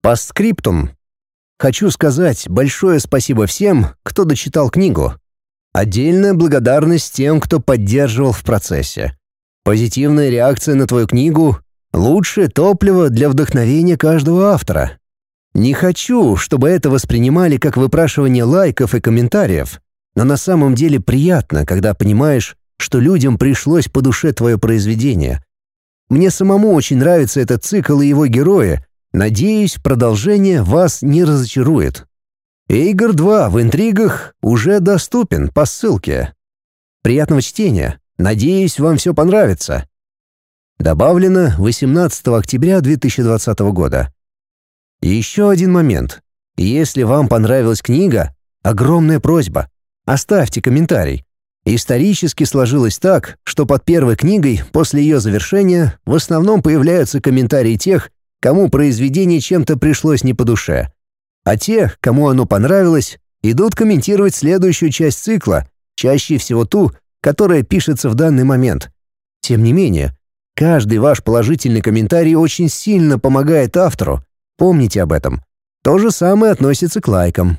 Постскриптум. Хочу сказать большое спасибо всем, кто дочитал книгу. Отдельная благодарность тем, кто поддерживал в процессе. Позитивная реакция на твою книгу — лучшее топливо для вдохновения каждого автора. Не хочу, чтобы это воспринимали как выпрашивание лайков и комментариев, но на самом деле приятно, когда понимаешь, что людям пришлось по душе твое произведение. Мне самому очень нравится этот цикл и его герои. Надеюсь, продолжение вас не разочарует. Эйгор 2 в интригах уже доступен по ссылке. Приятного чтения. Надеюсь, вам все понравится. Добавлено 18 октября 2020 года. Еще один момент. Если вам понравилась книга, огромная просьба. Оставьте комментарий. Исторически сложилось так, что под первой книгой после ее завершения в основном появляются комментарии тех, кому произведение чем-то пришлось не по душе. А те, кому оно понравилось, идут комментировать следующую часть цикла, чаще всего ту, которая пишется в данный момент. Тем не менее, каждый ваш положительный комментарий очень сильно помогает автору, Помните об этом. То же самое относится к лайкам.